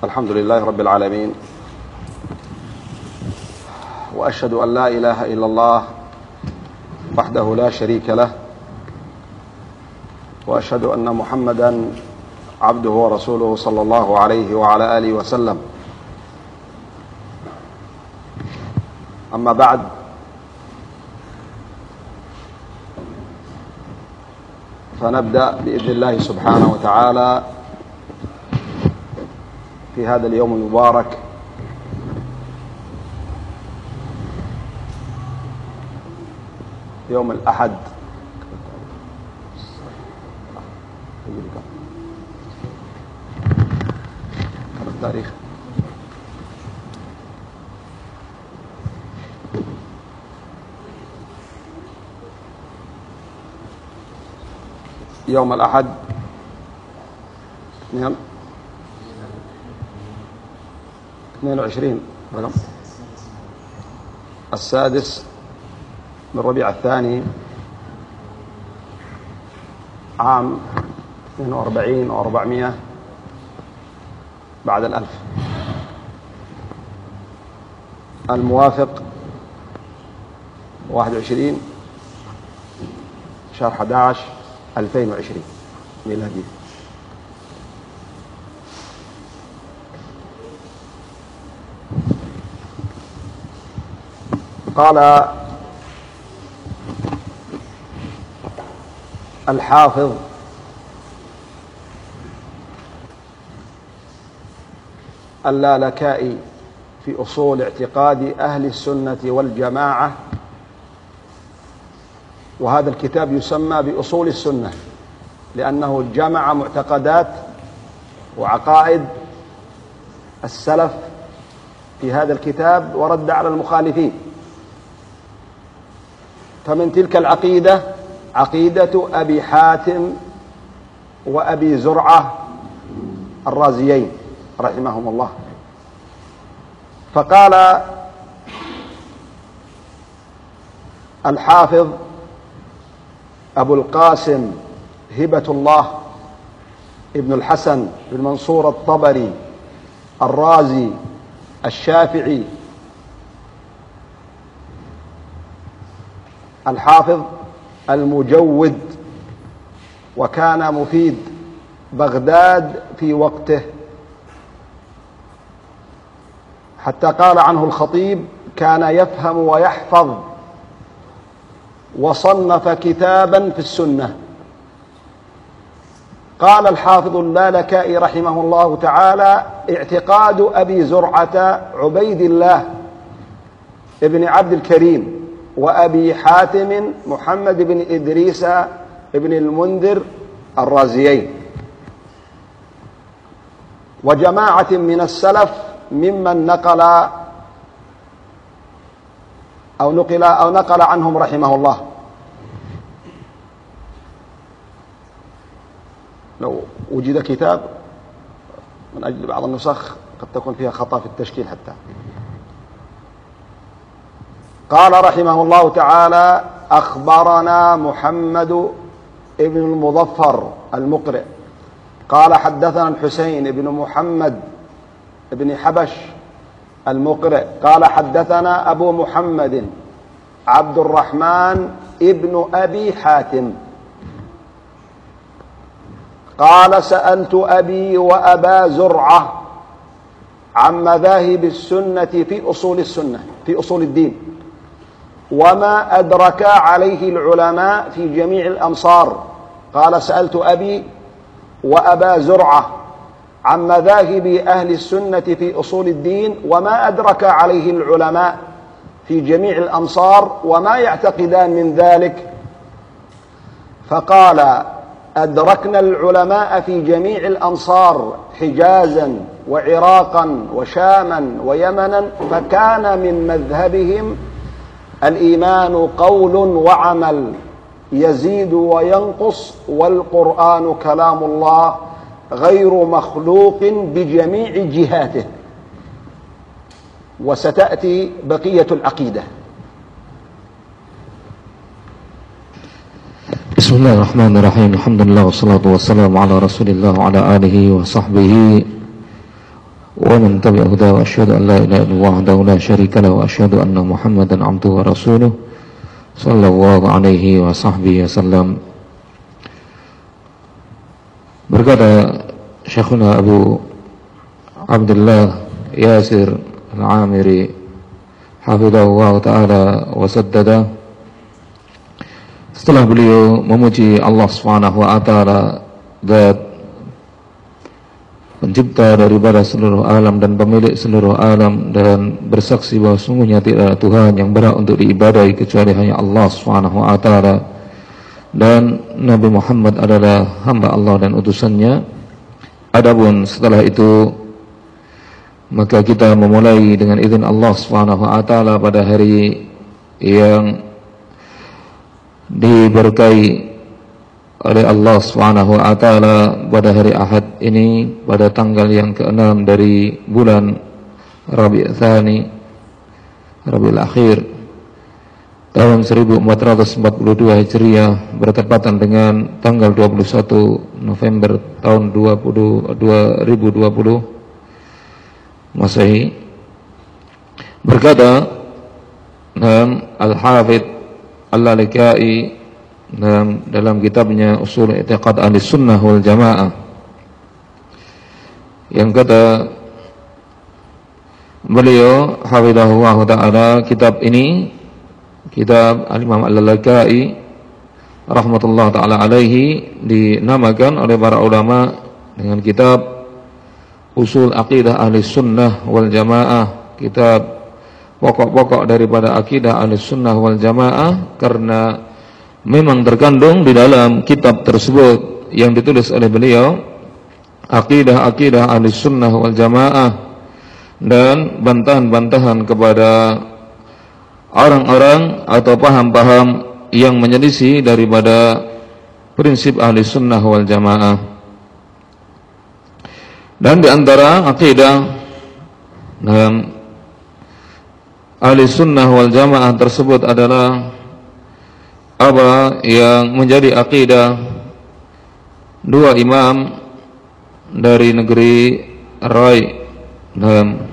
الحمد لله رب العالمين. وأشهد أن لا إله إلا الله وحده لا شريك له. وأشهد أن محمدا عبده ورسوله صلى الله عليه وعلى آله وسلم. أما بعد فنبدأ بإذن الله سبحانه وتعالى في هذا اليوم المبارك. يوم الأحد. التاريخ يوم الأحد. نعم. 22 رقم السادس من ربيع الثاني عام 42 و400 بعد الألف. الموافق 21 شهر 11 2020 ميلادي. قال الحافظ اللالكائي في أصول اعتقاد أهل السنة والجماعة وهذا الكتاب يسمى بأصول السنة لأنه جمع معتقدات وعقائد السلف في هذا الكتاب ورد على المخالفين. فمن تلك العقيدة عقيدة أبي حاتم وأبي زرعة الرازيين رحمهم الله. فقال الحافظ أبو القاسم هبة الله ابن الحسن بن منصور الطبري الرازي الشافعي الحافظ المجود وكان مفيد بغداد في وقته. حتى قال عنه الخطيب كان يفهم ويحفظ وصنف كتابا في السنة. قال الحافظ اللالكائي رحمه الله تعالى اعتقاد أبي زرعة عبيد الله ابن عبد الكريم وأبي حاتم محمد بن إدريس بن المنذر الرازيين. وجماعة من السلف ممن نقل أو نقل أو نقل عنهم رحمه الله. لو وجد كتاب من أجل بعض النسخ قد تكون فيها خطأ في التشكيل حتى. قال رحمه الله تعالى أخبرنا محمد ابن المظفر المقرئ. قال حدثنا الحسين بن محمد بن حبش المقرئ. قال حدثنا أبو محمد عبد الرحمن ابن أبي حاتم. قال سألت أبي وأبا زرعة عن مذاهب السنة في أصول السنة في أصول الدين. وما أدرك عليه العلماء في جميع الأمصار. قال سألت أبي وأبا زرعة عن مذاهب أهل السنة في أصول الدين وما أدرك عليه العلماء في جميع الأمصار وما يعتقدان من ذلك. فقال أدركنا العلماء في جميع الأمصار حجازا وعراقا وشاما ويمنا فكان من مذهبهم الإيمان قول وعمل يزيد وينقص والقرآن كلام الله غير مخلوق بجميع جهاته. وستأتي بقية العقيدة. بسم الله الرحمن الرحيم. الحمد لله والصلاة والسلام على رسول الله وعلى آله وصحبه ومن تبع هداه وأشهد أن لا إله إلا الله وحده لا شريك له وأشهد أن محمدا عبده ورسوله صلى الله عليه وصحبه وسلم berkata Syekhuna Abu Abdullah Yasir Al-Amiri Hafidhahullah Ta'ala wa saddada Setelah beliau memuji Allah Subhanahu wa taala dan pencipta daripada seluruh alam dan pemilik seluruh alam dan bersaksi bahawa sungguhnya tidak ada Tuhan yang berhak untuk diibadai kecuali hanya Allah taala. Dan Nabi Muhammad adalah hamba Allah dan utusannya. Adapun setelah itu maka kita memulai dengan izin Allah taala pada hari yang diberkahi oleh Allah Subhanahu wa taala pada hari Ahad ini pada tanggal yang ke-6 dari bulan Rabi' Tsani Rabiul Akhir tahun 1442 Hijriah bertepatan dengan tanggal 21 November tahun 20, 2020 Masehi berkata Al-Hafidh Al-Lalikai dalam, dalam kitabnya Usul I'tiqad Ahli Sunnah wal Jamaah. Yang kata beliau hafizahullah taala kitab ini kitab Al-Imam Al-Lalakai rahmatullah taala alaihi dinamakan oleh para ulama dengan kitab Usul Aqidah Ahli Sunnah wal Jamaah. Kitab pokok-pokok daripada akidah Ahli Sunnah wal Jamaah karena memang terkandung di dalam kitab tersebut yang ditulis oleh beliau akidah-akidah ahli sunnah wal jamaah dan bantahan-bantahan kepada orang-orang atau paham-paham yang menyelisih daripada prinsip ahli sunnah wal jamaah. Dan di antara akidah ahli sunnah wal jamaah tersebut adalah apa yang menjadi akidah dua imam dari negeri Rai dan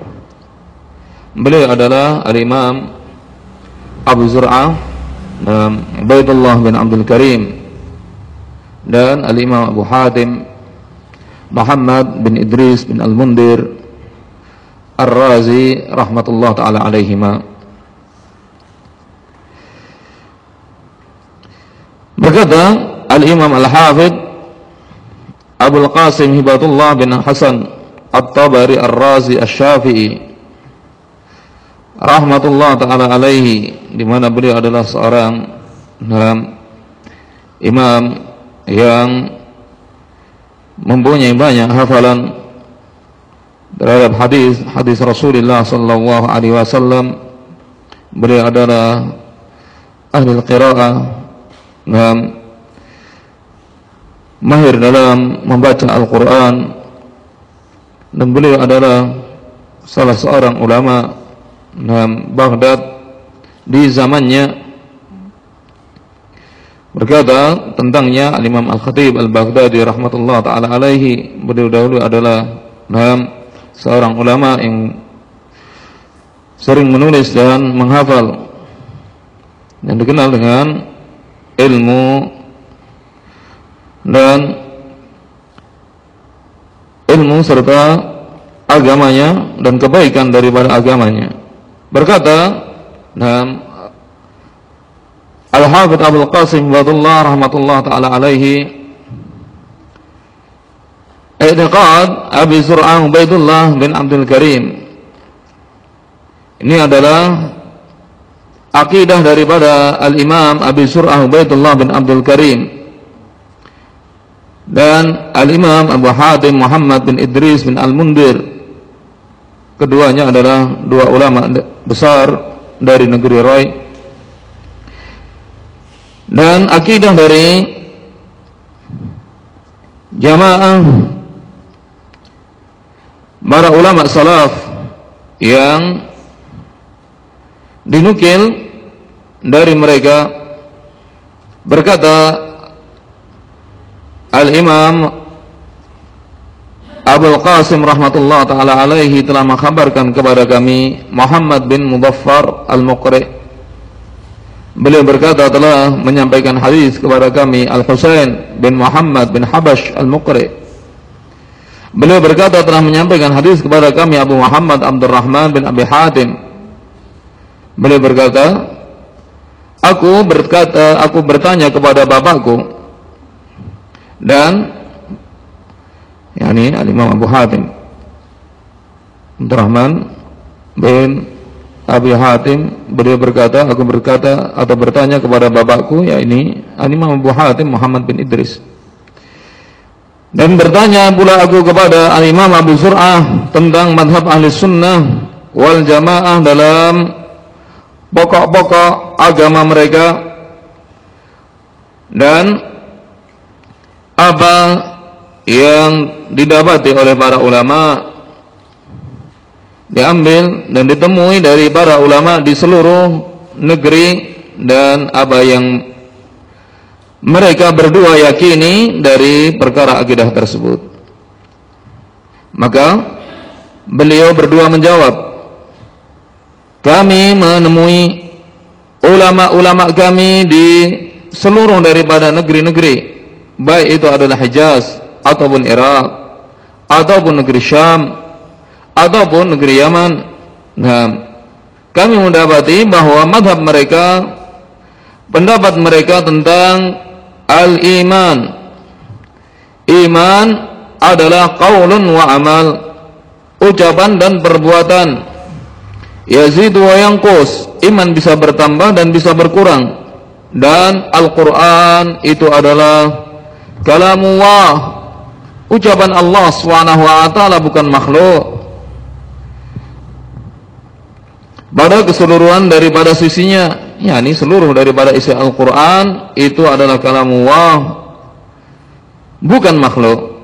beliau adalah al-imam Abu Zur'ah dan Baitullah bin Abdul Karim dan al-imam Abu Hatim Muhammad bin Idris bin Al-Mundir Ar-Razi rahmatullah taala alaihima Berkata Al-Imam Al-Hafidh Abu Qasim Hibatullah bin Hasan At-Tabari Ar-Razi Asy-Syafi'i rahmatullah taala alaihi di mana beliau adalah seorang dalam imam yang mempunyai banyak hafalan terhadap hadis hadis Rasulullah sallallahu alaihi wasallam. Beliau adalah ahli qiraah nah, mahir dalam membaca Al-Quran dan beliau adalah salah seorang ulama dalam Baghdad di zamannya. Berkata tentangnya Al-Imam Al-Khatib Al-Baghdadi rahmatullah taala alaihi beliau dahulu adalah dalam seorang ulama yang sering menulis dan menghafal dan dikenal dengan ilmu dan ilmu serta agamanya dan kebaikan daripada agamanya. Berkata dan Al-Hafidh Abdul Qasim Badullah rahmatullah taala alaihi I'tiqad Abi Zur'ah Ubaidullah bin Abdul Karim Ini adalah akidah daripada Al-Imam Abi Surah Ubaidullah bin Abdul Karim. Dan Al-Imam Abu Hatim Muhammad bin Idris bin Al-Mundir. Keduanya adalah dua ulama besar dari negeri Rai dan akidah dari jamaah para ulama salaf yang dinukil dari mereka. Berkata Al-Imam Abul Qasim rahmatullah taala alaihi telah mengkabarkan kepada kami Muhammad bin Mudaffar Al-Muqri. Beliau berkata telah menyampaikan hadis kepada kami Al-Husain bin Muhammad bin Habash Al-Muqri. Beliau berkata telah menyampaikan hadis kepada kami Abu Muhammad Abdurrahman bin Abi Hatim Beliau berkata Aku berkata aku bertanya kepada bapakku dan yakni al-Imam Abu Hatim Abdurrahman bin Abi Hatim beliau berkata aku berkata atau bertanya kepada bapakku ya ini al-Imam Abu Hatim Muhammad bin Idris. Dan bertanya pula aku kepada al-Imam Abu Zur'ah tentang madhab ahli sunnah wal jamaah dalam pokok-pokok agama mereka dan apa yang didapati oleh para ulama diambil dan ditemui dari para ulama di seluruh negeri dan apa yang mereka berdua yakini dari perkara akidah tersebut. Maka beliau berdua menjawab, kami menemui ulama-ulama kami di seluruh daripada negeri-negeri, baik itu adalah Hijaz, ataupun Irak ataupun negeri Syam ataupun negeri Yaman. Nah, kami mendapati bahwa madhab mereka pendapat mereka tentang al-iman. Iman adalah qaulun wa amal, ucapan dan perbuatan. Yazid wa yanqus, iman bisa bertambah dan bisa berkurang. Dan Al-Qur'an itu adalah kalamullah ucapan Allah Subhanahu wa taala bukan makhluk. Pada keseluruhan daripada sisinya, yakni seluruh daripada isi Al-Qur'an itu adalah kalamullah bukan makhluk.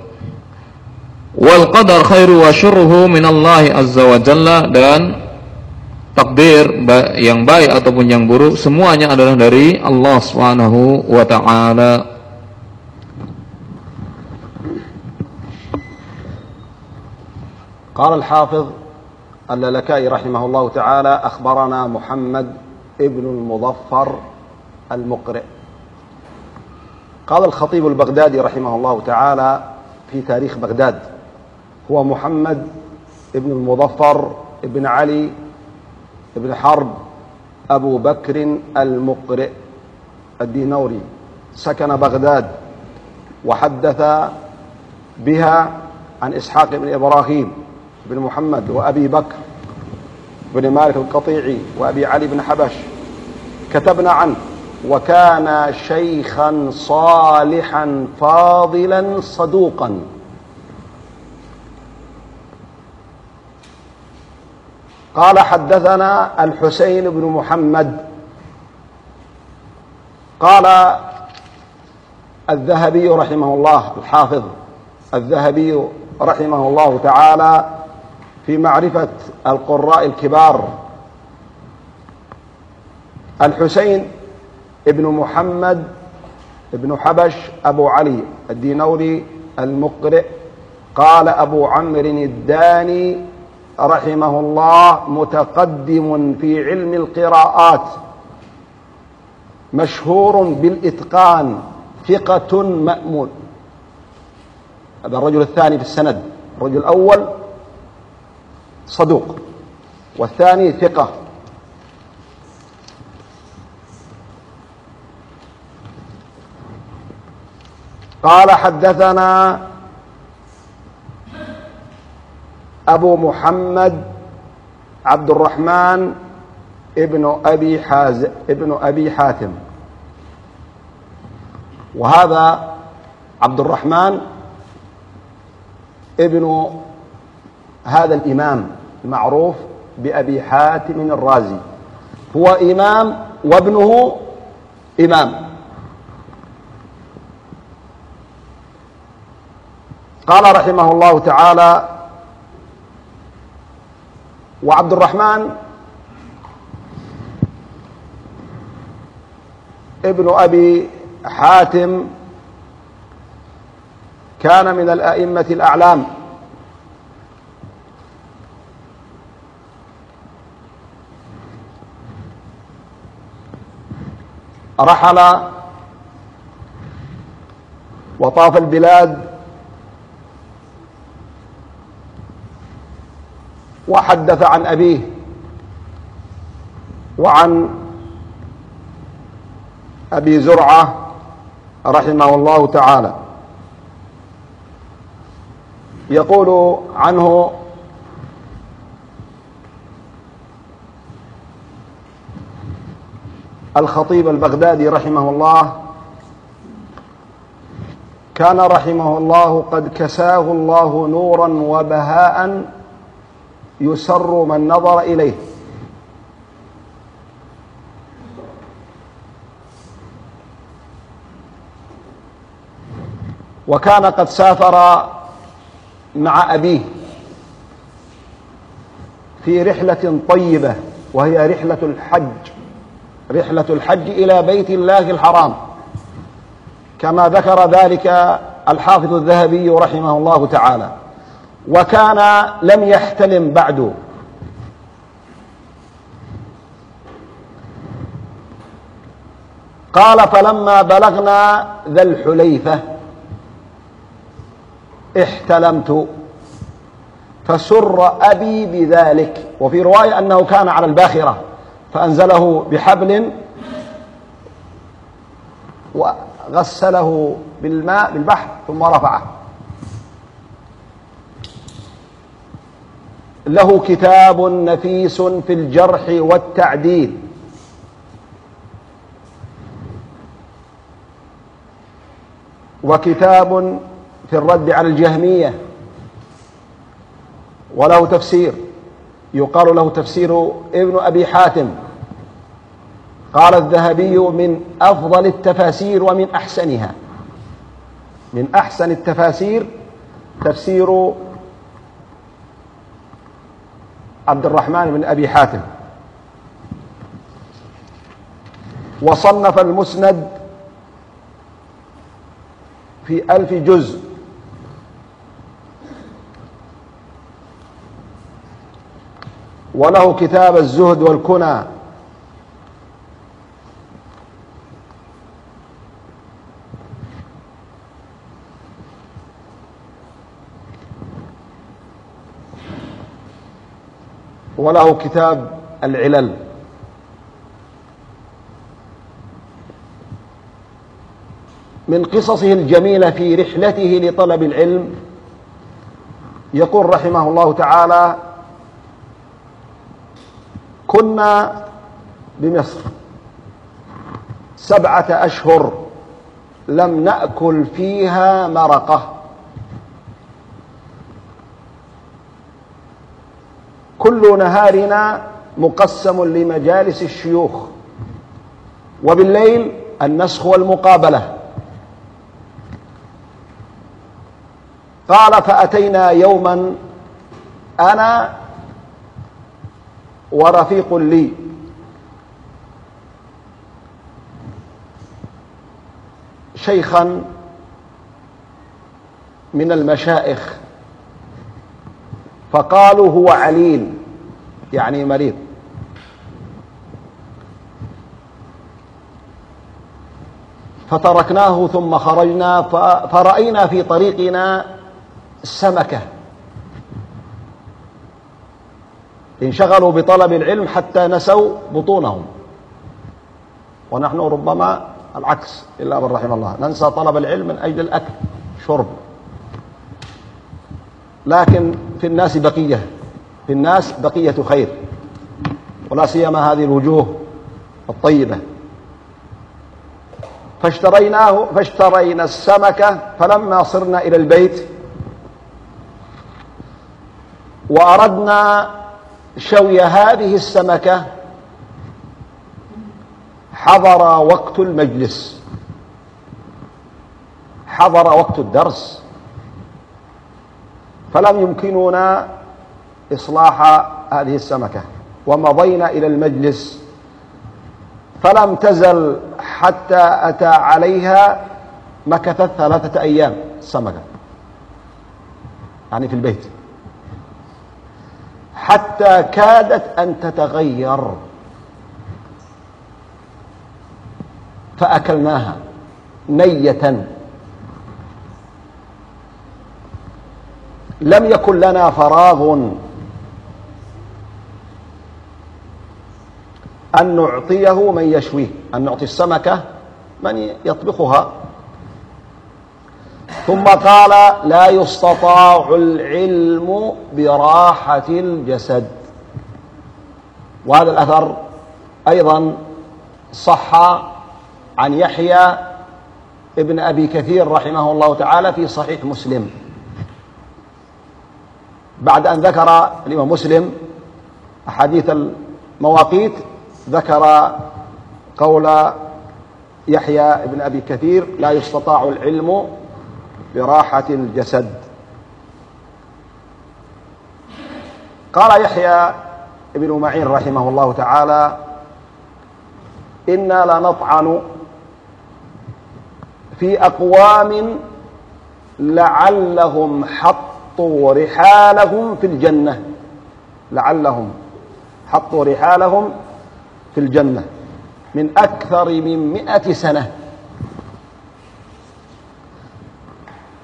Wal qadar khairu wa syurruhu min Allah azza wa jalla dan takdir yang baik ataupun yang buruk semuanya adalah dari Allah Subhanahu wa taala. قال الحافظ اللالكائي رحمه الله تعالى أخبرنا محمد ابن المظفر المقرئ قال الخطيب البغدادي رحمه الله تعالى في تاريخ بغداد هو محمد ابن المظفر ابن علي ابن حرب أبو بكر المقرئ الدينوري سكن بغداد وحدث بها عن إسحاق بن إبراهيم بن محمد وأبي بكر بن مالك القطيعي وأبي علي بن حبش. كتبنا عنه وكان شيخا صالحا فاضلا صدوقا. قال حدثنا الحسين بن محمد. قال الذهبي رحمه الله الحافظ الذهبي رحمه الله تعالى في معرفة القراء الكبار. الحسين ابن محمد ابن حبش أبو علي الدينوري المقرئ قال أبو عمرو الداني رحمه الله متقدم في علم القراءات مشهور بالإتقان ثقة مأمون. هذا الرجل الثاني في السند الرجل الأول صدوق والثاني ثقة. قال حدثنا أبو محمد عبد الرحمن ابن أبي حاز ابن أبي حاتم. وهذا عبد الرحمن ابن هذا الإمام المعروف بأبي حاتم الرازي. هو إمام وابنه إمام. قال رحمه الله تعالى وعبد الرحمن ابن أبي حاتم كان من الأئمة الأعلام. رحل وطاف البلاد وحدث عن أبيه وعن أبي زرعة رحمه الله تعالى. يقول عنه الخطيب البغدادي رحمه الله كان رحمه الله قد كساه الله نورا وبهاء يسر من نظر إليه. وكان قد سافر مع أبيه في رحلة طيبة وهي رحلة الحج. رحلة الحج إلى بيت الله الحرام. كما ذكر ذلك الحافظ الذهبي رحمه الله تعالى. وكان لم يحتلم بعد. قال فلما بلغنا ذا الحليفة احتلمت. فسر أبي بذلك. وفي رواية أنه كان على الباخرة. فأنزله بحبل وغسله بالماء بالبحر ثم رفعه. له كتاب نفيس في الجرح والتعديل. وكتاب في الرد على الجهمية. وله تفسير. يقال له تفسير ابن أبي حاتم. قال الذهبي من أفضل التفاسير ومن أحسنها. من أحسن التفاسير تفسير عبد الرحمن بن أبي حاتم. وصنف المسند في ألف جزء. وله كتاب الزهد والكنى. وله كتاب العلل. من قصصه الجميلة في رحلته لطلب العلم يقول رحمه الله تعالى كنا بمصر. سبعة أشهر لم نأكل فيها مرقة. كل نهارنا مقسم لمجالس الشيوخ. وبالليل النسخ والمقابلة. قال فأتينا يوما أنا ورفيق لي. شيخا من المشائخ. فقالوا هو عليل. يعني مريض؟ فتركناه ثم خرجنا فرأينا في طريقنا السمكة. انشغلوا بطلب العلم حتى نسوا بطونهم. ونحن ربما العكس إلا من رحم الله. ننسى طلب العلم من أجل الأكل شرب. لكن في الناس بقية في الناس بقية خير. ولا سيما هذه الوجوه الطيبة. فاشتريناه فاشترينا السمكة فلما صرنا إلى البيت وأردنا شوي هذه السمكة حضر وقت المجلس. حضر وقت الدرس. فلم يمكننا إصلاح هذه السمكة ومضينا إلى المجلس فلم تزل حتى أتى عليها مكثت ثلاثة أيام السمكة يعني في البيت. حتى كادت أن تتغير. فأكلناها نية. لم يكن لنا فراغ أن نعطيه من يشويه أن نعطي السمكة من يطبخها. ثم قال لا يستطاع العلم براحة الجسد. وهذا الأثر أيضا صح عن يحيى ابن أبي كثير رحمه الله تعالى في صحيح مسلم. بعد أن ذكر الإمام مسلم أحاديث المواقيت ذكر قول يحيى ابن أبي كثير لا يستطاع العلم براحة الجسد. قال يحيى ابن معين رحمه الله تعالى إنا لنطعن في أقوام لعلهم حطوا رحالهم في الجنة. لعلهم حطوا رحالهم في الجنة. من أكثر من مئة سنة.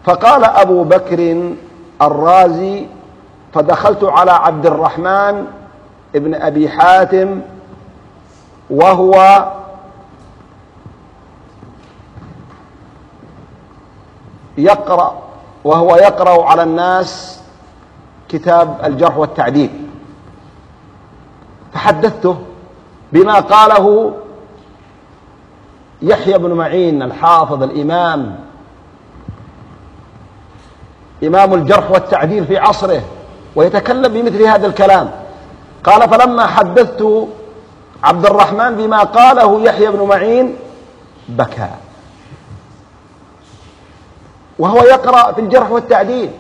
فقال أبو بكر الرازي فدخلت على عبد الرحمن ابن أبي حاتم وهو يقرأ وهو يقرأ على الناس كتاب الجرح والتعديل. فحدثته بما قاله يحيى بن معين الحافظ الإمام. إمام الجرح والتعديل في عصره ويتكلم بمثل هذا الكلام. قال فلما حدثت عبد الرحمن بما قاله يحيى بن معين بكى. وهو يقرأ في الجرح والتعديل.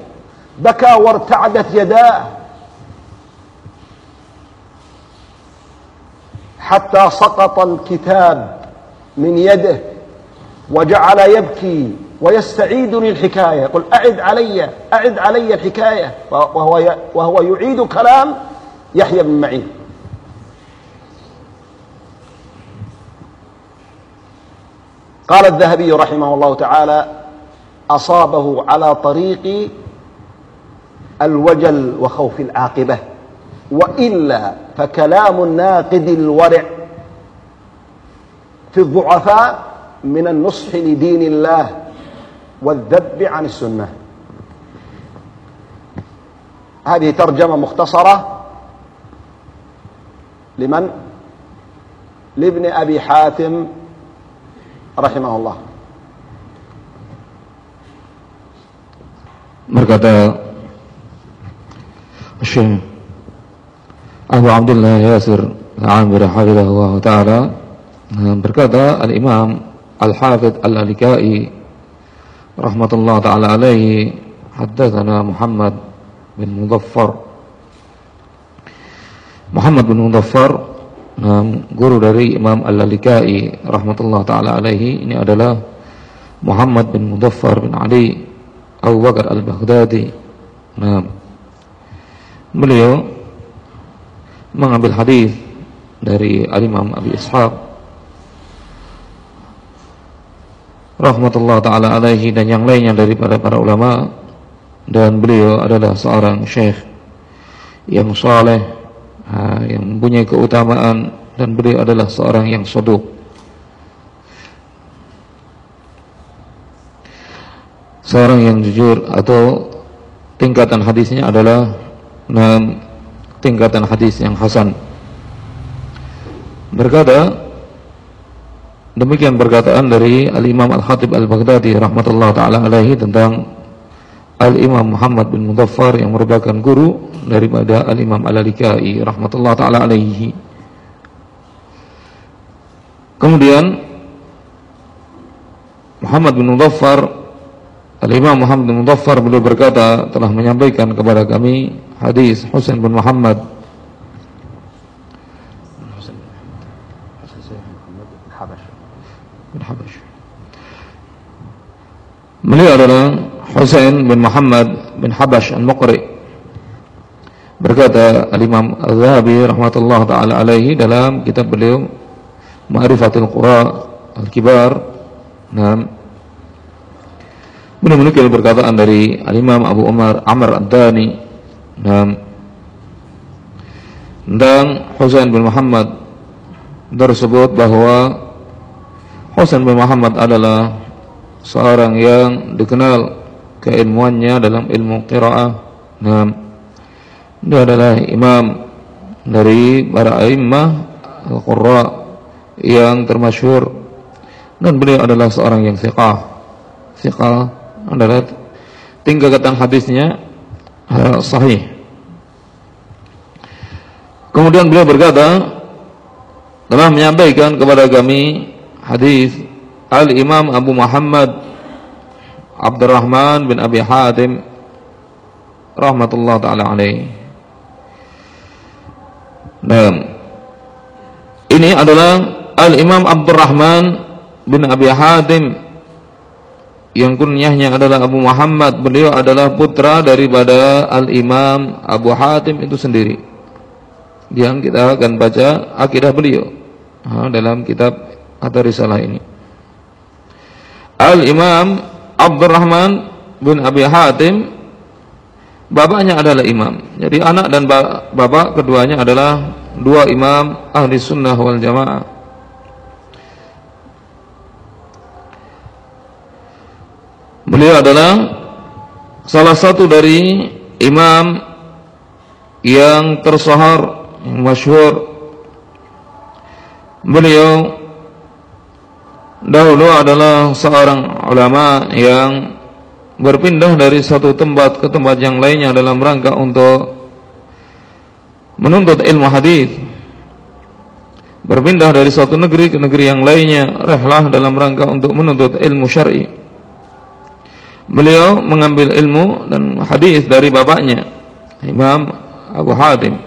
بكى وارتعدت يداه. حتى سقط الكتاب من يده وجعل يبكي ويستعيدني الحكاية يقول أعد علي أعد علي الحكاية. وهو وهو يعيد كلام يحيى بن معين. قال الذهبي رحمه الله تعالى أصابه على طريق الوجل وخوف العاقبة. وإلا فكلام الناقد الورع في الضعفاء من النصح لدين الله والذب عن السنة. هذه ترجمة مختصرة لمن؟ لابن أبي حاتم رحمه الله. مرقدا الشيخ أبو عبد الله ياسر العامر حفظه الله تعالى مرقدا الإمام الحافظ الألكائي رحمة الله تعالى عليه حدثنا محمد بن مظفر محمد بن مظفر نعم guru dari Imam Al-Lalikai rahmatullah taala alaihi ini adalah Muhammad بن Mudaffar bin Ali. Abu Bakar Al-Baghdadi. Nah, Beliau Mengambil hadis Dari Al-Imam Abi Ishaq Rahmatullah ta'ala alaihi dan yang lainnya daripada para ulama. Dan beliau adalah seorang syekh Yang saleh Yang mempunyai keutamaan. Dan beliau adalah seorang yang soduk seorang yang jujur atau tingkatan hadisnya adalah enam tingkatan hadis yang hasan. Berkata demikian perkataan dari Al-Imam Al-Khatib Al-Baghdadi rahmatullah taala alaihi tentang Al-Imam Muhammad bin Mudaffar yang merupakan guru daripada Al-Imam Al-Alikai rahmatullah taala alaihi. Kemudian Muhammad bin Mudaffar Al-Imam Muhammad bin Mudaffar beliau berkata telah menyampaikan kepada kami hadis Husain bin Muhammad bin Habash. Beliau adalah Husain bin Muhammad bin Habash Al-Muqri. Berkata Al-Imam Al-Zahabi rahmatullah taala alaihi dalam kitab beliau Ma'rifatul Qura al-kibar. Nah, Beliau menukil perkataan dari Al-Imam Abu Umar Amr Ad-Dani dan dan Husain bin Muhammad tersebut bahwa Husain bin Muhammad adalah seorang yang dikenal keilmuannya dalam ilmu qiraah. Nah, dia adalah imam dari para imam al-qurra yang termasyhur dan beliau adalah seorang yang thiqah. Thiqah adalah tingkatan hadisnya uh, sahih. Kemudian beliau berkata telah menyampaikan kepada kami hadis Al Imam Abu Muhammad Abdurrahman bin Abi Hatim rahmatullah taala alaih. Dan ini adalah Al Imam Abdurrahman bin Abi Hatim yang kunyahnya adalah Abu Muhammad. Beliau adalah putra daripada Al-Imam Abu Hatim itu sendiri. Yang kita akan baca akidah beliau dalam kitab atau risalah ini. Al-Imam Abdurrahman bin Abi Hatim bapaknya adalah imam. Jadi anak dan bapak keduanya adalah dua imam ahli sunnah wal jamaah Beliau adalah salah satu dari imam yang tersohor, yang masyhur. Beliau dahulu adalah seorang ulama yang berpindah dari satu tempat ke tempat yang lainnya dalam rangka untuk menuntut ilmu hadis. Berpindah dari satu negeri ke negeri yang lainnya, rehlah dalam rangka untuk menuntut ilmu syar'i beliau mengambil ilmu dan hadis dari bapaknya Imam Abu Hatim.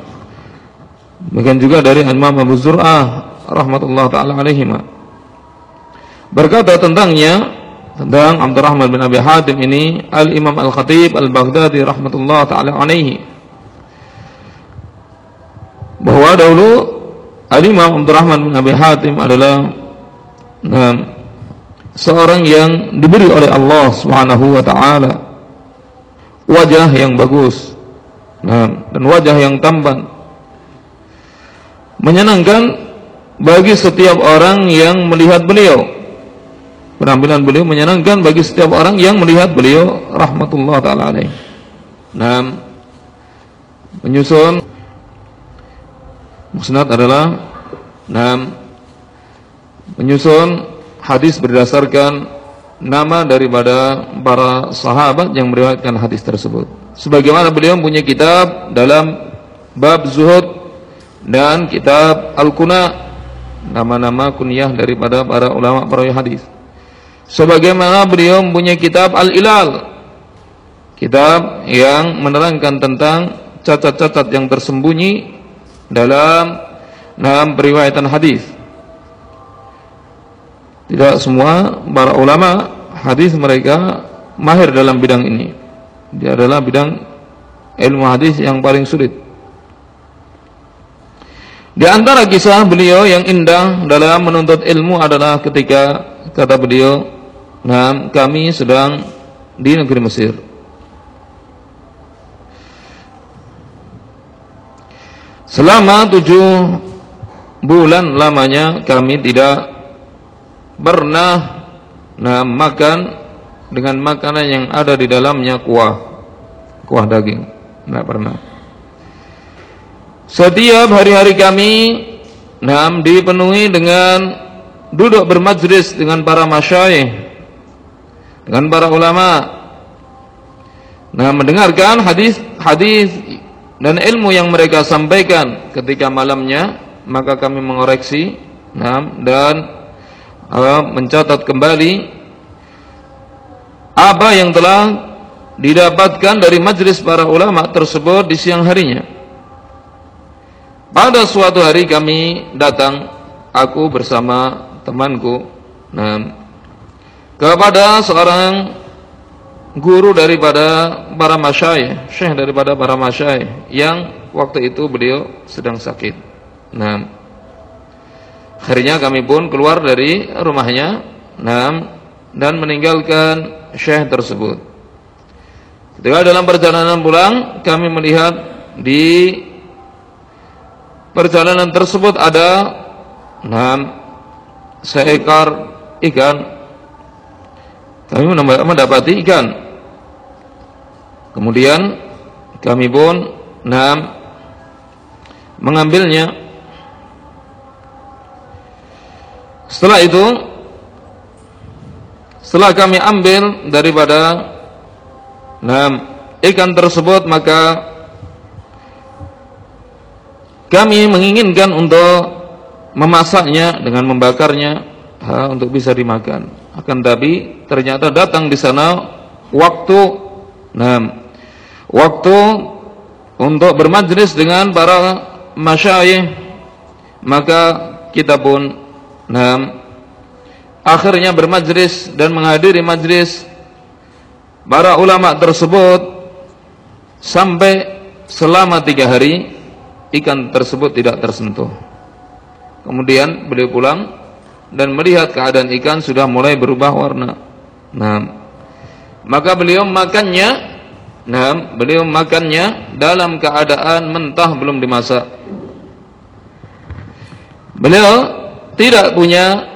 Bagian juga dari Imam Abu Zur'ah rahmatullah taala alaihi berkata tentangnya tentang Abdurrahman bin Abi Hatim ini Al Imam Al Khatib Al Baghdadi rahmatullah taala alaihi. Bahwa dahulu Al Imam Abdurrahman bin Abi Hatim adalah nah, seorang yang diberi oleh Allah Subhanahu wa taala. Wajah yang bagus. Nah, dan wajah yang tampan. Menyenangkan bagi setiap orang yang melihat beliau. Penampilan beliau menyenangkan bagi setiap orang yang melihat beliau. Rahmatullah taala alaih. Nah menyusun musnad adalah nah menyusun hadis berdasarkan nama daripada para sahabat yang meriwayatkan hadis tersebut. Sebagaimana beliau punya kitab dalam bab zuhud dan kitab al-kuna nama-nama kunyah daripada para ulama para hadis. Sebagaimana beliau mempunyai kitab al-ilal kitab yang menerangkan tentang cacat-cacat yang tersembunyi dalam dalam periwayatan hadis tidak semua para ulama hadis mereka mahir dalam bidang ini. Dia adalah bidang ilmu hadis yang paling sulit. Di antara kisah beliau yang indah dalam menuntut ilmu adalah ketika kata beliau, "Nah, kami sedang di negeri Mesir." Selama tujuh bulan lamanya kami tidak pernah nah, makan dengan makanan yang ada di dalamnya kuah. Kuah daging. Tidak pernah. Setiap hari-hari kami nah, dipenuhi dengan duduk bermajlis dengan para masyayikh dengan para ulama. Nah mendengarkan hadis hadis dan ilmu yang mereka sampaikan ketika malamnya maka kami mengoreksi nah, dan mencatat kembali apa yang telah didapatkan dari majlis para ulama tersebut di siang harinya. Pada suatu hari kami datang aku bersama temanku nah, kepada seorang guru daripada para masyayikh, syekh daripada para masyayikh yang waktu itu beliau sedang sakit. Nah, akhirnya kami pun keluar dari rumahnya nah, dan meninggalkan syekh tersebut. Ketika dalam perjalanan pulang kami melihat di perjalanan tersebut ada nah, seekor ikan. Kami mendapati ikan. Kemudian kami pun nah, mengambilnya setelah itu setelah kami ambil daripada nah, ikan tersebut maka kami menginginkan untuk memasaknya dengan membakarnya ha, untuk bisa dimakan. Akan tapi ternyata datang di sana waktu nah waktu untuk bermajlis dengan para masyayikh maka kita pun nah akhirnya bermajlis dan menghadiri majlis para ulama tersebut sampai selama tiga hari ikan tersebut tidak tersentuh. Kemudian beliau pulang dan melihat keadaan ikan sudah mulai berubah warna. Nah, maka beliau makannya, nah, beliau makannya dalam keadaan mentah belum dimasak. Beliau tidak punya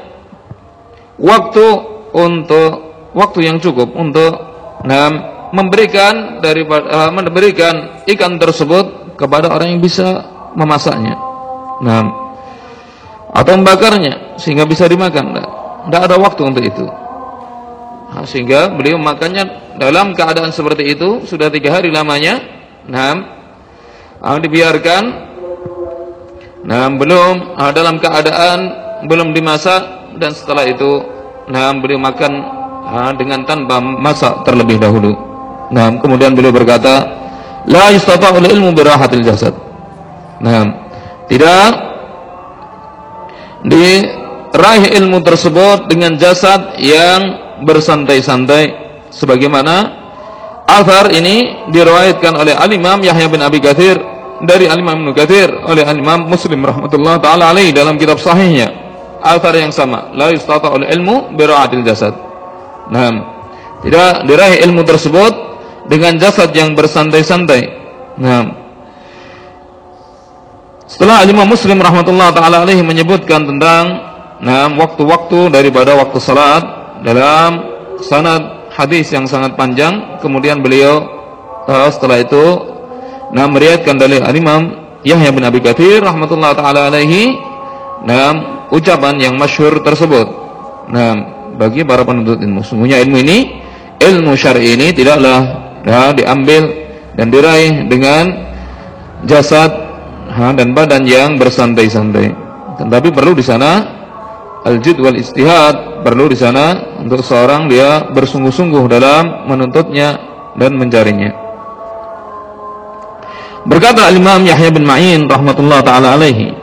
waktu untuk waktu yang cukup untuk nah, memberikan daripada uh, memberikan ikan tersebut kepada orang yang bisa memasaknya. Nah, atau membakarnya sehingga bisa dimakan. Tidak ada waktu untuk itu. Nah, sehingga beliau makannya dalam keadaan seperti itu sudah tiga hari lamanya. Nah, nah dibiarkan. Nah, belum nah, dalam keadaan belum dimasak dan setelah itu, nah beliau makan nah, dengan tanpa masak terlebih dahulu. Nah, kemudian beliau berkata, la yustata'ul ilmu birahatil jasad. Nah, tidak diraih ilmu tersebut dengan jasad yang bersantai-santai sebagaimana athar ini diriwayatkan oleh al-Imam Yahya bin Abi Katsir dari al-Imam Ibnu oleh al-Imam Muslim rahimatullah taala alaihi dalam kitab sahihnya athar yang sama la yustata'ul ilmu birahatil jasad. Nah, tidak diraih ilmu tersebut dengan jasad yang bersantai-santai. Nah, setelah Imam Muslim rahmatullah taala alaihi menyebutkan tentang nah waktu-waktu daripada waktu salat dalam sanad hadis yang sangat panjang, kemudian beliau uh, setelah itu nah meriwayatkan dari Imam Yahya bin Abi Katsir rahmatullah taala alaihi nah ucapan yang masyhur tersebut. Nah, bagi para penuntut ilmu, sungguhnya ilmu ini ilmu syar'i ini tidaklah ya, diambil dan diraih dengan jasad ha, dan badan yang bersantai-santai. Tetapi perlu di sana al-jid wal istihad, perlu di sana untuk seorang dia bersungguh-sungguh dalam menuntutnya dan mencarinya. Berkata Imam Yahya bin Ma'in rahmatullah taala alaihi.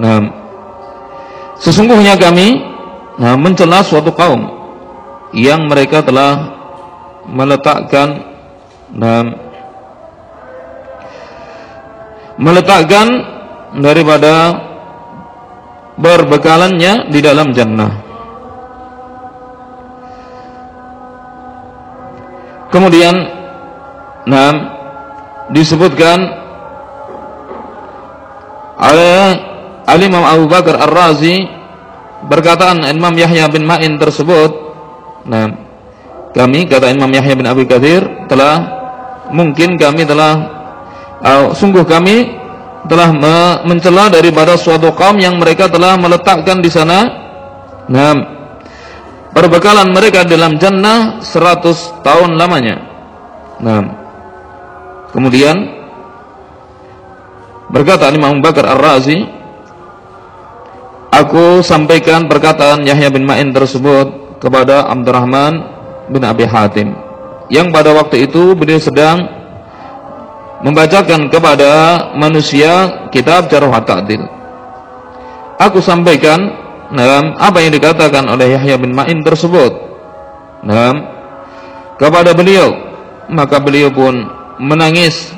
Nah, sesungguhnya kami nah, mencela suatu kaum yang mereka telah meletakkan dan meletakkan daripada berbekalannya di dalam jannah. Kemudian nah disebutkan oleh Al-Imam Abu Bakar Ar-Razi perkataan Imam Yahya bin Ma'in tersebut nah kami kata Imam Yahya bin Abi Katsir telah mungkin kami telah uh, sungguh kami telah me mencela daripada suatu kaum yang mereka telah meletakkan di sana. Nah perbekalan mereka dalam jannah 100 tahun lamanya. Nah kemudian berkata Imam Bakar Ar-Razi aku sampaikan perkataan Yahya bin Ma'in tersebut kepada Abdurrahman bin Abi Hatim yang pada waktu itu beliau sedang membacakan kepada manusia kitab Jarh Ta'dil. Aku sampaikan dalam apa yang dikatakan oleh Yahya bin Ma'in tersebut. Dalam kepada beliau, maka beliau pun menangis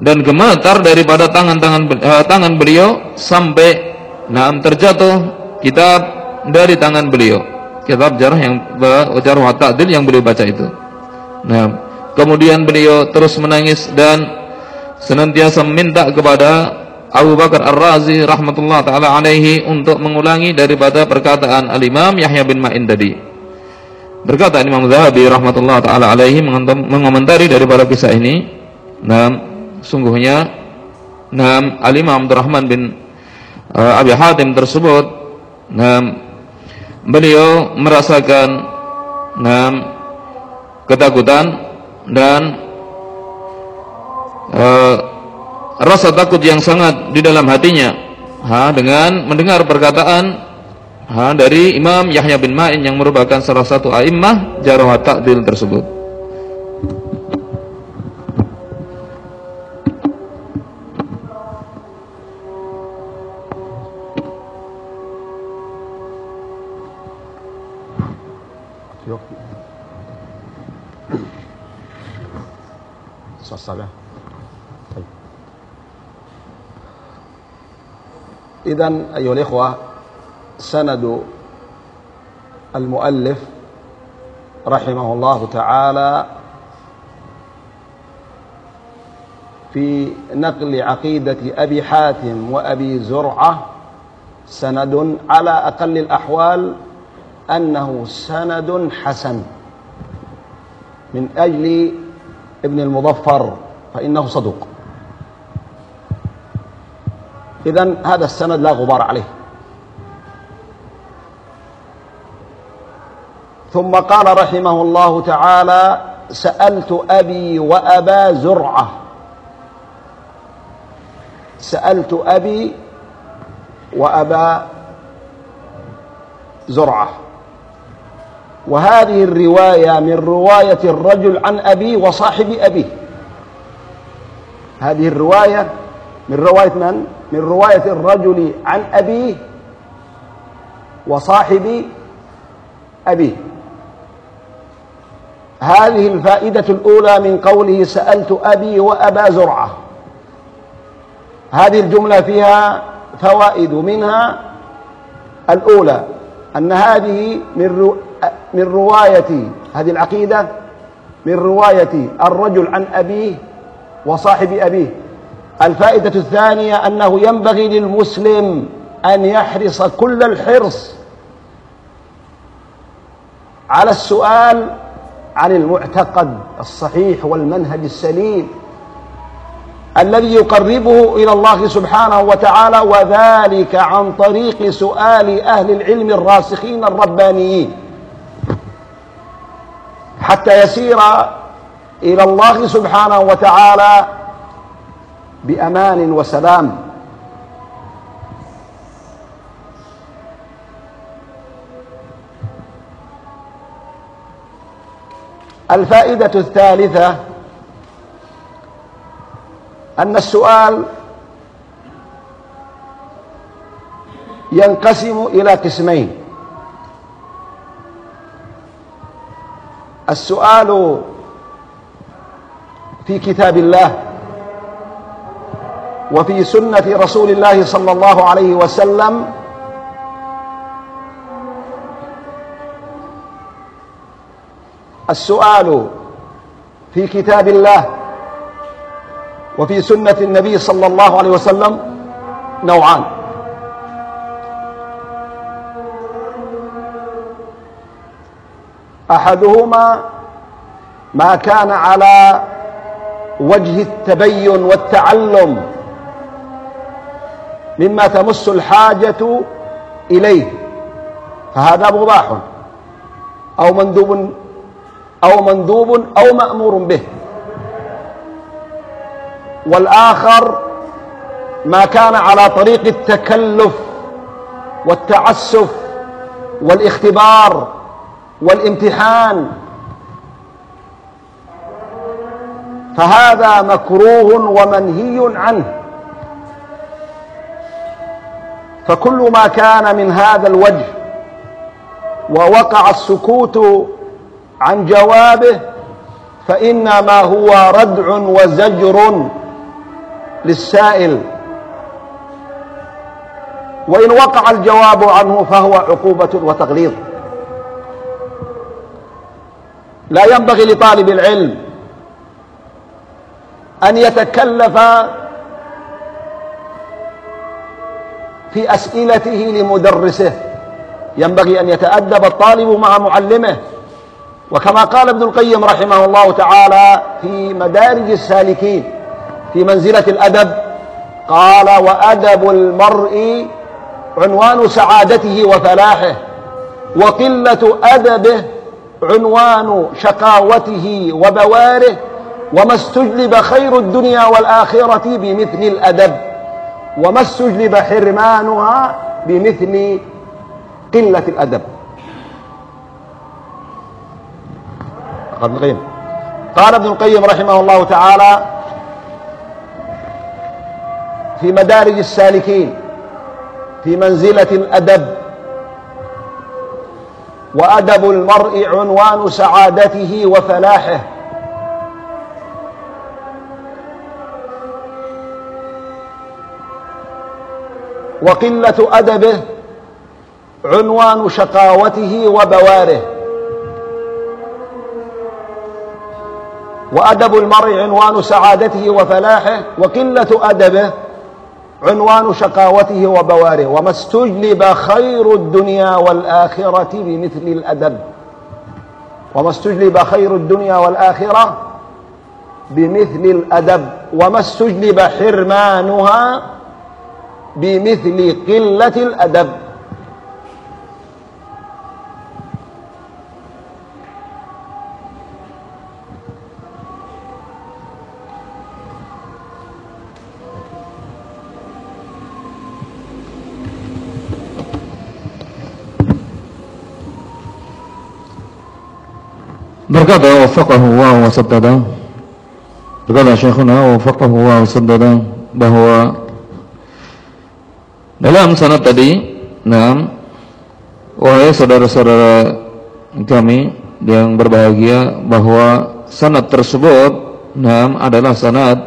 dan gemetar daripada tangan-tangan uh, tangan beliau sampai nah terjatuh kitab dari tangan beliau. Kitab jarah yang jarah ta'dil yang beliau baca itu. Nah, kemudian beliau terus menangis dan senantiasa minta kepada Abu Bakar Ar-Razi rahmatullah taala alaihi untuk mengulangi daripada perkataan Al-Imam Yahya bin Ma'in tadi. Berkata Imam Zahabi rahmatullah taala alaihi mengomentari daripada kisah ini, nah sungguhnya nah Al-Imam Abdurrahman bin uh, Abi Hatim tersebut nah beliau merasakan nah ketakutan dan uh, rasa takut yang sangat di dalam hatinya ha, dengan mendengar perkataan ha, dari Imam Yahya bin Ma'in yang merupakan salah satu a'immah jarah ta'dil tersebut. إذا أيها الإخوة سند المؤلف رحمه الله تعالى في نقل عقيدة أبي حاتم وأبي زرعة سند على أقل الأحوال أنه سند حسن. من أجل ابن المظفر فإنه صدوق. إذا هذا السند لا غبار عليه. ثم قال رحمه الله تعالى سألت أبي وأبا زرعة. سألت أبي وأبا زرعة. وهذه الرواية من رواية الرجل عن أبي وصاحب أبيه. هذه الرواية من رواية من؟ من رواية الرجل عن أبيه وصاحب أبيه. هذه الفائدة الأولى من قوله سألت أبي وأبا زرعة. هذه الجملة فيها فوائد منها الأولى أن هذه من من رواية هذه العقيدة من رواية الرجل عن أبيه وصاحب أبيه. الفائدة الثانية أنه ينبغي للمسلم أن يحرص كل الحرص على السؤال عن المعتقد الصحيح والمنهج السليم الذي يقربه إلى الله سبحانه وتعالى وذلك عن طريق سؤال أهل العلم الراسخين الربانيين. حتى يسير إلى الله سبحانه وتعالى بأمان وسلام. الفائدة الثالثة أن السؤال ينقسم إلى قسمين. السؤال في كتاب الله وفي سنة رسول الله صلى الله عليه وسلم السؤال في كتاب الله وفي سنة النبي صلى الله عليه وسلم نوعان. أحدهما ما كان على وجه التبين والتعلم مما تمس الحاجة إليه. فهذا مباح أو مندوب أو مندوب أو مأمور به. والآخر ما كان على طريق التكلف والتعسف والاختبار والامتحان. فهذا مكروه ومنهي عنه. فكل ما كان من هذا الوجه ووقع السكوت عن جوابه فإنما هو ردع وزجر للسائل. وإن وقع الجواب عنه فهو عقوبة وتغليظ. لا ينبغي لطالب العلم أن يتكلف في أسئلته لمدرسه. ينبغي أن يتأدب الطالب مع معلمه. وكما قال ابن القيم رحمه الله تعالى في مدارج السالكين في منزلة الأدب قال وأدب المرء عنوان سعادته وفلاحه وقلة أدبه عنوان شقاوته وبواره وما استجلب خير الدنيا والآخرة بمثل الأدب. وما استجلب حرمانها بمثل قلة الأدب. ابن القيم. قال ابن القيم رحمه الله تعالى في مدارج السالكين في منزلة الأدب وأدب المرء عنوان سعادته وفلاحه. وقلة أدبه عنوان شقاوته وبواره. وأدب المرء عنوان سعادته وفلاحه وقلة أدبه عنوان شقاوته وبواره. وما استجلب خير الدنيا والآخرة بمثل الأدب. وما استجلب خير الدنيا والآخرة بمثل الأدب. وما استجلب حرمانها بمثل قلة الأدب. بركاته وفقه الله وسدده. بركاته شيخنا وفقه الله وسدده. بهو dalam sanad tadi, enam wahai saudara-saudara kami yang berbahagia bahwa sanad tersebut enam adalah sanad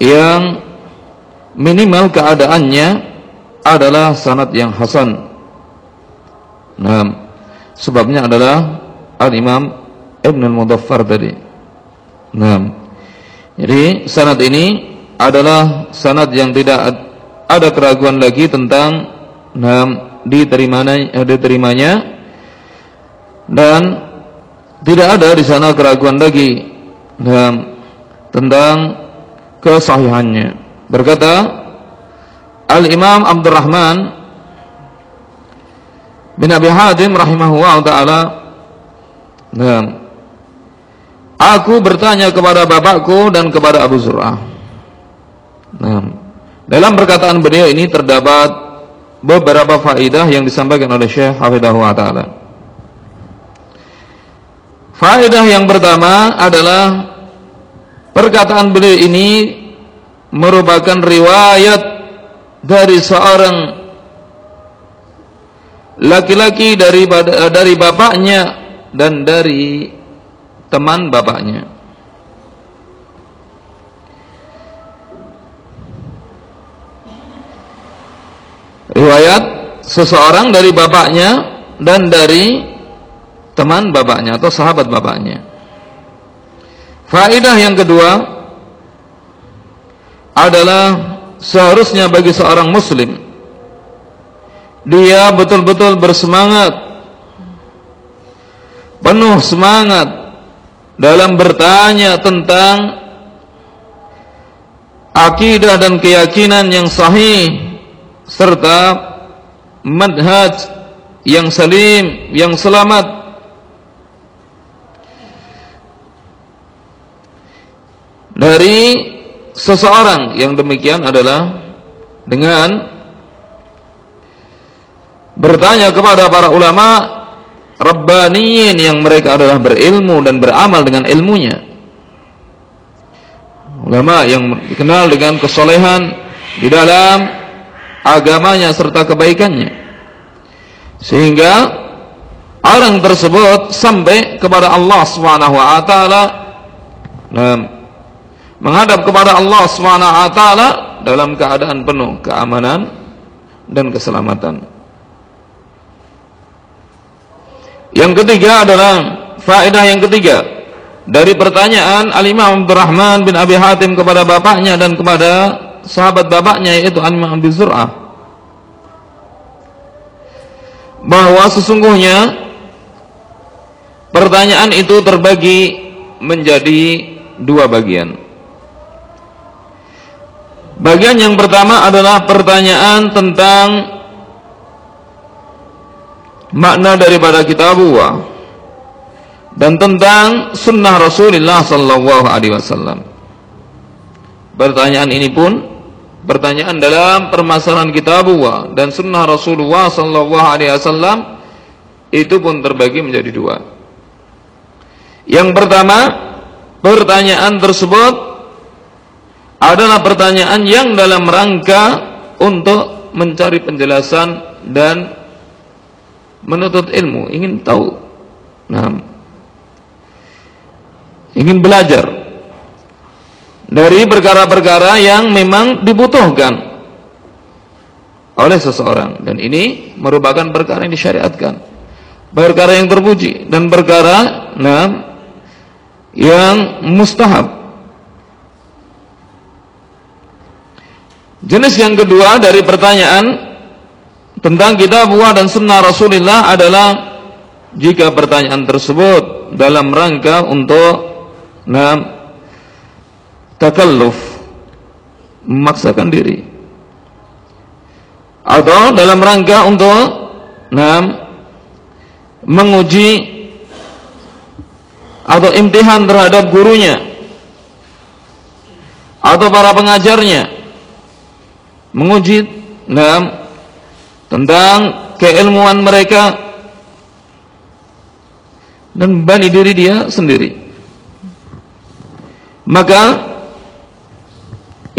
yang minimal keadaannya adalah sanad yang hasan. Nah, sebabnya adalah Al-Imam Ibn Al-Mudaffar tadi. Nah, jadi sanad ini adalah sanad yang tidak ada keraguan lagi tentang nah, diterimanya, eh, diterimanya dan tidak ada di sana keraguan lagi nah, tentang kesahihannya. Berkata Al-Imam Abdurrahman bin Abi Hadim rahimahullah taala Nah, aku bertanya kepada bapakku dan kepada Abu Zur'ah. Nah, dalam perkataan beliau ini terdapat beberapa faidah yang disampaikan oleh Syekh Hafidahu wa taala. Faedah yang pertama adalah perkataan beliau ini merupakan riwayat dari seorang laki-laki dari dari bapaknya dan dari teman bapaknya. Riwayat seseorang dari bapaknya dan dari teman bapaknya atau sahabat bapaknya. Faedah yang kedua adalah seharusnya bagi seorang muslim dia betul-betul bersemangat penuh semangat dalam bertanya tentang akidah dan keyakinan yang sahih serta manhaj yang salim, yang selamat dari seseorang yang demikian adalah dengan bertanya kepada para ulama Rabbaniyin yang mereka adalah berilmu dan beramal dengan ilmunya. Ulama yang dikenal dengan kesolehan di dalam agamanya serta kebaikannya. Sehingga orang tersebut sampai kepada Allah Subhanahu wa taala menghadap kepada Allah Subhanahu wa taala dalam keadaan penuh keamanan dan keselamatan. Yang ketiga adalah faedah yang ketiga dari pertanyaan Al-Imam Abdurrahman bin Abi Hatim kepada bapaknya dan kepada sahabat bapaknya yaitu Al-Imam Abi Zur'ah bahwa sesungguhnya pertanyaan itu terbagi menjadi dua bagian. Bagian yang pertama adalah pertanyaan tentang makna daripada kitabullah dan tentang sunnah Rasulullah sallallahu alaihi wasallam. Pertanyaan ini pun pertanyaan dalam permasalahan kitabullah dan sunnah Rasulullah sallallahu alaihi wasallam itu pun terbagi menjadi dua. Yang pertama, pertanyaan tersebut adalah pertanyaan yang dalam rangka untuk mencari penjelasan dan menuntut ilmu, ingin tahu. Nah, ingin belajar dari perkara-perkara yang memang dibutuhkan oleh seseorang. Dan ini merupakan perkara yang disyariatkan. Perkara yang terpuji dan perkara nah yang mustahab. Jenis yang kedua dari pertanyaan tentang kitab buah dan sunnah Rasulullah adalah jika pertanyaan tersebut dalam rangka untuk nah, takalluf memaksakan diri atau dalam rangka untuk nah, menguji atau imtihan terhadap gurunya atau para pengajarnya menguji nah, tentang keilmuan mereka dan bani diri dia sendiri. Maka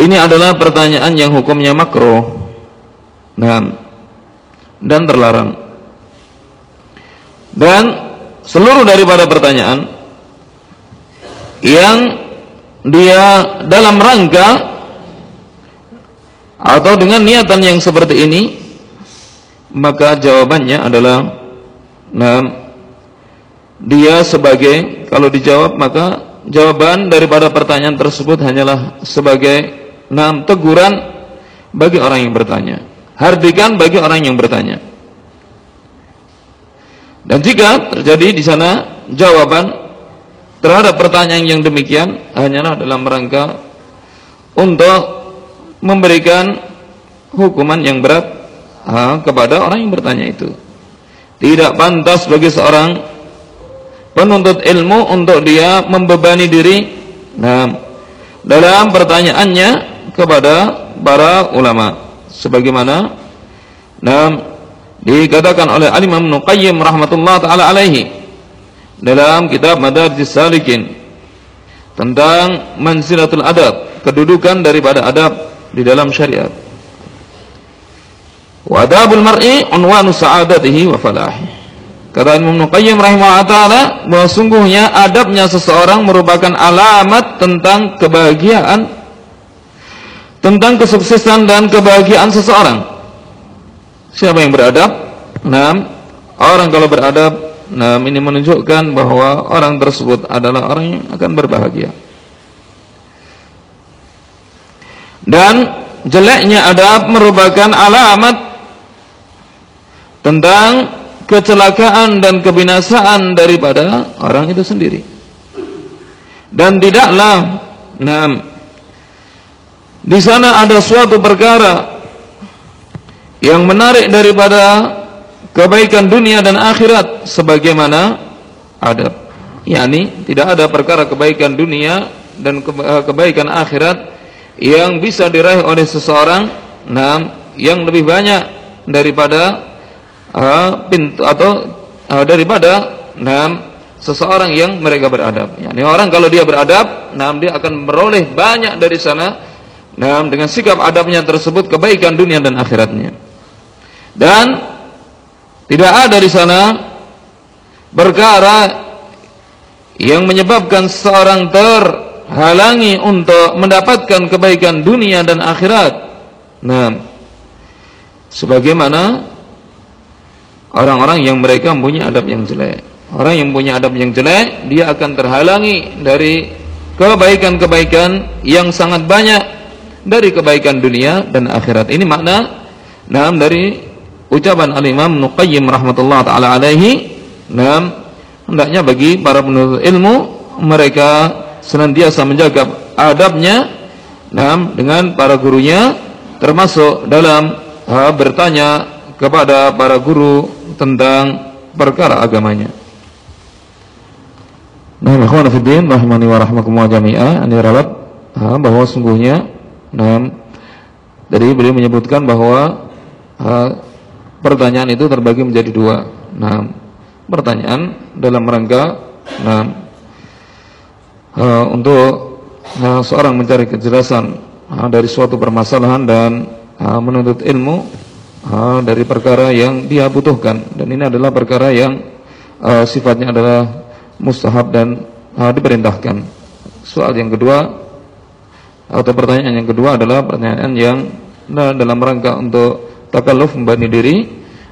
ini adalah pertanyaan yang hukumnya makro nah, dan terlarang. Dan seluruh daripada pertanyaan yang dia dalam rangka atau dengan niatan yang seperti ini maka jawabannya adalah nah, dia sebagai kalau dijawab maka jawaban daripada pertanyaan tersebut hanyalah sebagai nah, teguran bagi orang yang bertanya. Hardikan bagi orang yang bertanya. Dan jika terjadi di sana jawaban terhadap pertanyaan yang demikian hanyalah dalam rangka untuk memberikan hukuman yang berat ha, kepada orang yang bertanya itu. Tidak pantas bagi seorang penuntut ilmu untuk dia membebani diri. Nah, dalam pertanyaannya kepada para ulama sebagaimana nah, dikatakan oleh Al-Imam Nuqayyim rahmatullah taala alaihi dalam kitab Madarijus Salikin tentang mansilatul adab kedudukan daripada adab di dalam syariat. Wa mar'i unwanu sa'adatihi wa falahi. Kata Imam Nuqayyim rahimahullah taala bahwa sungguhnya adabnya seseorang merupakan alamat tentang kebahagiaan tentang kesuksesan dan kebahagiaan seseorang. Siapa yang beradab? Nah, orang kalau beradab, nah ini menunjukkan bahwa orang tersebut adalah orang yang akan berbahagia. Dan jeleknya adab merupakan alamat tentang kecelakaan dan kebinasaan daripada orang itu sendiri. Dan tidaklah nah, di sana ada suatu perkara yang menarik daripada kebaikan dunia dan akhirat sebagaimana adab. yakni tidak ada perkara kebaikan dunia dan kebaikan akhirat yang bisa diraih oleh seseorang nah yang lebih banyak daripada uh, pintu atau uh, daripada nah seseorang yang mereka beradab. Yani orang kalau dia beradab, nah dia akan meroleh banyak dari sana nah dengan sikap adabnya tersebut kebaikan dunia dan akhiratnya. Dan tidak ada di sana perkara yang menyebabkan seorang ter halangi untuk mendapatkan kebaikan dunia dan akhirat. Nah, sebagaimana orang-orang yang mereka mempunyai adab yang jelek. Orang yang punya adab yang jelek, dia akan terhalangi dari kebaikan-kebaikan yang sangat banyak dari kebaikan dunia dan akhirat. Ini makna nam dari ucapan al-Imam Nuqayyim rahmatullah taala alaihi. Nam hendaknya bagi para penuntut ilmu mereka senantiasa menjaga adabnya nam dengan para gurunya termasuk dalam ha, bertanya kepada para guru tentang perkara agamanya. Nah, ikhwan fillah rahmani wa rahmakumullah jami'a, ini rawat bahwa sungguhnya nah dari beliau menyebutkan bahwa ha, pertanyaan itu terbagi menjadi dua. Nah, pertanyaan dalam rangka nah ha, untuk nah, seorang mencari kejelasan ha, dari suatu permasalahan dan ha, menuntut ilmu ha, dari perkara yang dia butuhkan dan ini adalah perkara yang uh, sifatnya adalah mustahab dan uh, diperintahkan. Soal yang kedua atau pertanyaan yang kedua adalah pertanyaan yang nah, dalam rangka untuk takaluf membani diri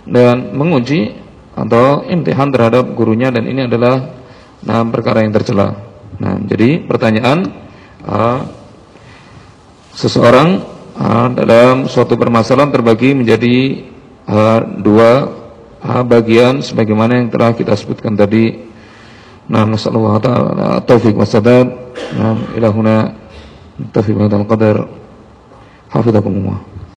dan menguji atau imtihan terhadap gurunya dan ini adalah nah, perkara yang tercela. Nah, jadi pertanyaan uh, seseorang uh, dalam suatu permasalahan terbagi menjadi uh, dua uh, bagian sebagaimana yang telah kita sebutkan tadi. Nah, masalah taufik Masadat. Nah, ilahuna نكتفي بهذا القدر حفظكم الله